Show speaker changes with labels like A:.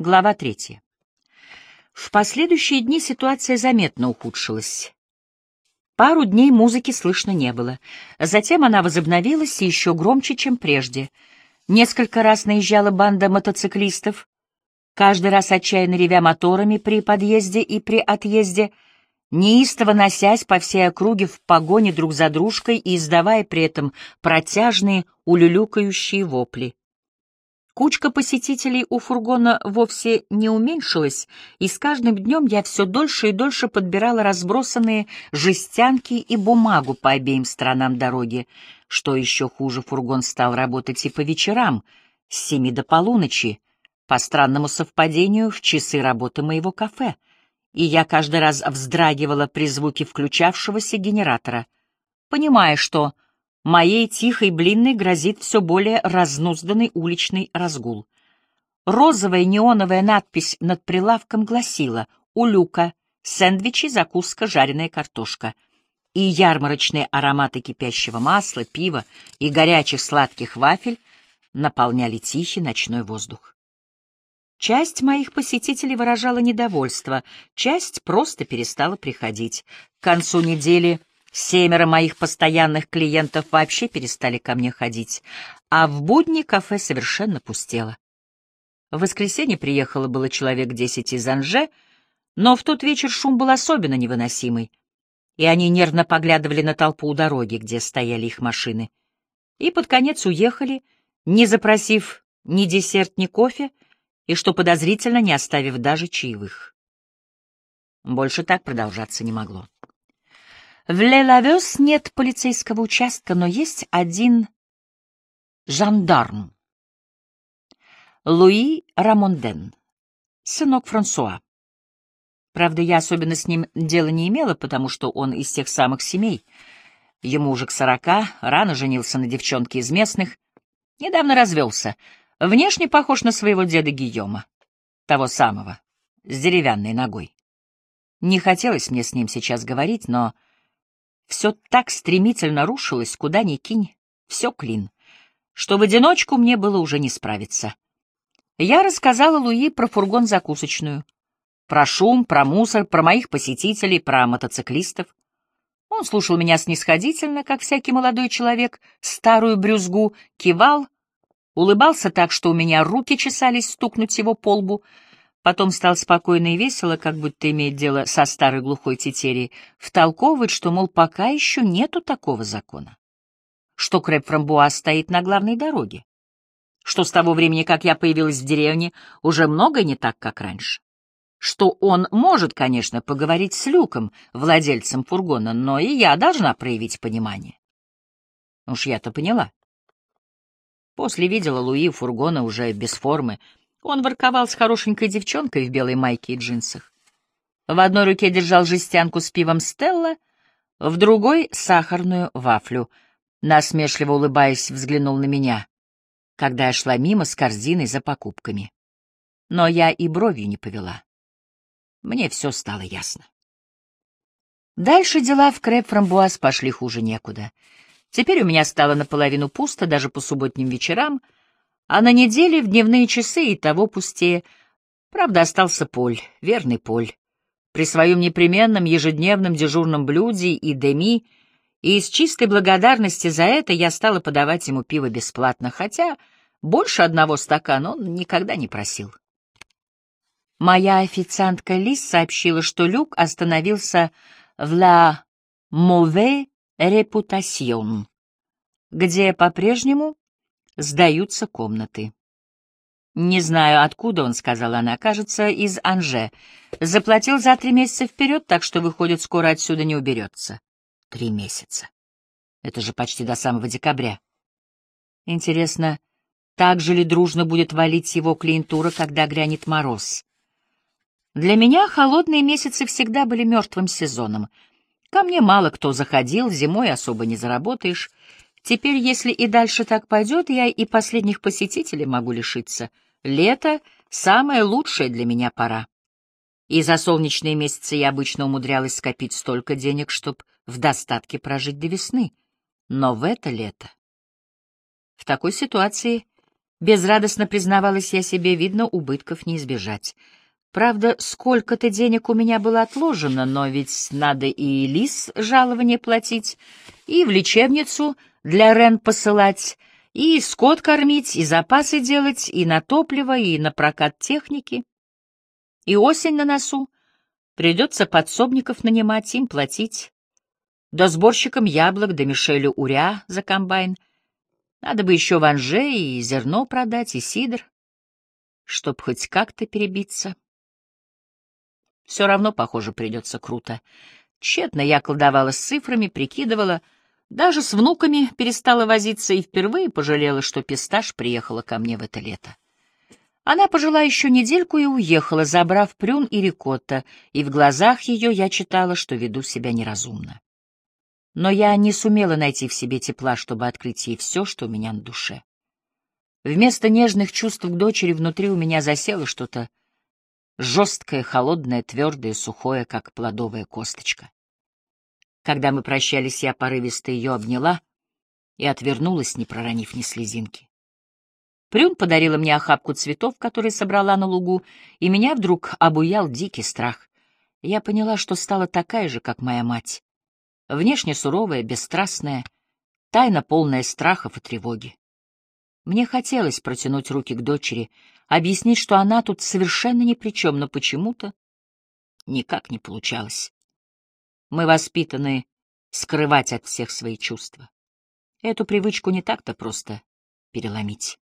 A: Глава третья. В последующие дни ситуация заметно ухудшилась. Пару дней музыки слышно не было. Затем она возобновилась еще громче, чем прежде. Несколько раз наезжала банда мотоциклистов, каждый раз отчаянно ревя моторами при подъезде и при отъезде, неистово носясь по всей округе в погоне друг за дружкой и издавая при этом протяжные, улюлюкающие вопли. Кучка посетителей у фургона вовсе не уменьшилась, и с каждым днем я все дольше и дольше подбирала разбросанные жестянки и бумагу по обеим сторонам дороги. Что еще хуже, фургон стал работать и по вечерам, с семи до полуночи, по странному совпадению в часы работы моего кафе, и я каждый раз вздрагивала при звуке включавшегося генератора, понимая, что Моей тихой блинной грозит все более разнузданный уличный разгул. Розовая неоновая надпись над прилавком гласила «У люка, сэндвичи, закуска, жареная картошка». И ярмарочные ароматы кипящего масла, пива и горячих сладких вафель наполняли тихий ночной воздух. Часть моих посетителей выражала недовольство, часть просто перестала приходить. К концу недели Семеро моих постоянных клиентов вообще перестали ко мне ходить, а в будни кафе совершенно пустело. В воскресенье приехало было человек десять из Анже, но в тот вечер шум был особенно невыносимый, и они нервно поглядывали на толпу у дороги, где стояли их машины, и под конец уехали, не запросив ни десерт, ни кофе, и, что подозрительно, не оставив даже чаевых. Больше так продолжаться не могло. В Лелавес нет полицейского участка, но есть один жандарм. Луи Рамонден, сынок Франсуа. Правда, я особенно с ним дела не имела, потому что он из тех самых семей. Ему уже к сорока, рано женился на девчонке из местных, недавно развелся. Внешне похож на своего деда Гийома, того самого, с деревянной ногой. Не хотелось мне с ним сейчас говорить, но все так стремительно рушилось, куда ни кинь, все клин, что в одиночку мне было уже не справиться. Я рассказала Луи про фургон-закусочную, про шум, про мусор, про моих посетителей, про мотоциклистов. Он слушал меня снисходительно, как всякий молодой человек, старую брюзгу, кивал, улыбался так, что у меня руки чесались стукнуть его по лбу — Потом стал спокойно и весело, как будто имеет дело со старой глухой тетерией, втолковывать, что, мол, пока еще нету такого закона. Что Крэп-Фрамбуа стоит на главной дороге. Что с того времени, как я появилась в деревне, уже многое не так, как раньше. Что он может, конечно, поговорить с Люком, владельцем фургона, но и я должна проявить понимание. Уж я-то поняла. После видела Луи фургона уже без формы, он ворковал с хорошенькой девчонкой в белой майке и джинсах. В одной руке держал жестянку с пивом «Стелла», в другой — сахарную вафлю. Насмешливо улыбаясь, взглянул на меня, когда я шла мимо с корзиной за покупками. Но я и бровью не повела. Мне все стало ясно. Дальше дела в Крэп-Фрамбуаз пошли хуже некуда. Теперь у меня стало наполовину пусто даже по субботним вечерам — а на неделе в дневные часы и того пустее. Правда, остался Поль, верный Поль. При своем непременном ежедневном дежурном блюде и деми, и из чистой благодарности за это я стала подавать ему пиво бесплатно, хотя больше одного стакана он никогда не просил. Моя официантка Лис сообщила, что Люк остановился в «La Mauvaise Reputation», где по-прежнему сдаются комнаты. «Не знаю, откуда он», — сказала она, — «кажется, из Анже. Заплатил за три месяца вперед, так что, выходит, скоро отсюда не уберется». «Три месяца. Это же почти до самого декабря. Интересно, так же ли дружно будет валить его клиентура, когда грянет мороз?» Для меня холодные месяцы всегда были мертвым сезоном. Ко мне мало кто заходил, зимой особо не заработаешь, Теперь, если и дальше так пойдет, я и последних посетителей могу лишиться. Лето — самая лучшая для меня пора. И за солнечные месяцы я обычно умудрялась скопить столько денег, чтобы в достатке прожить до весны. Но в это лето... В такой ситуации Безрадостно признавалась я себе, видно, убытков не избежать. Правда, сколько-то денег у меня было отложено, но ведь надо и лис жалование платить, и в лечебницу для Рен посылать, и скот кормить, и запасы делать, и на топливо, и на прокат техники. И осень на носу. Придется подсобников нанимать, им платить. Да сборщикам яблок, да Мишелю Уря за комбайн. Надо бы еще ванже и зерно продать, и сидр, чтоб хоть как-то перебиться. Все равно, похоже, придется круто. Тщетно я колдовала с цифрами, прикидывала, даже с внуками перестала возиться и впервые пожалела, что пистаж приехала ко мне в это лето. Она пожила еще недельку и уехала, забрав прюн и рикотта, и в глазах ее я читала, что веду себя неразумно. Но я не сумела найти в себе тепла, чтобы открыть ей все, что у меня на душе. Вместо нежных чувств к дочери внутри у меня засело что-то жесткое, холодное, твердое, сухое, как плодовая косточка. Когда мы прощались, я порывисто ее обняла и отвернулась, не проронив ни слезинки. Прюн подарила мне охапку цветов, которые собрала на лугу, и меня вдруг обуял дикий страх. Я поняла, что стала такая же, как моя мать. Внешне суровая, бесстрастная, тайно полная страхов и тревоги. Мне хотелось протянуть руки к дочери, объяснить, что она тут совершенно ни при чем, но почему-то никак не получалось. Мы воспитаны скрывать от всех свои чувства. Эту привычку не так-то просто переломить.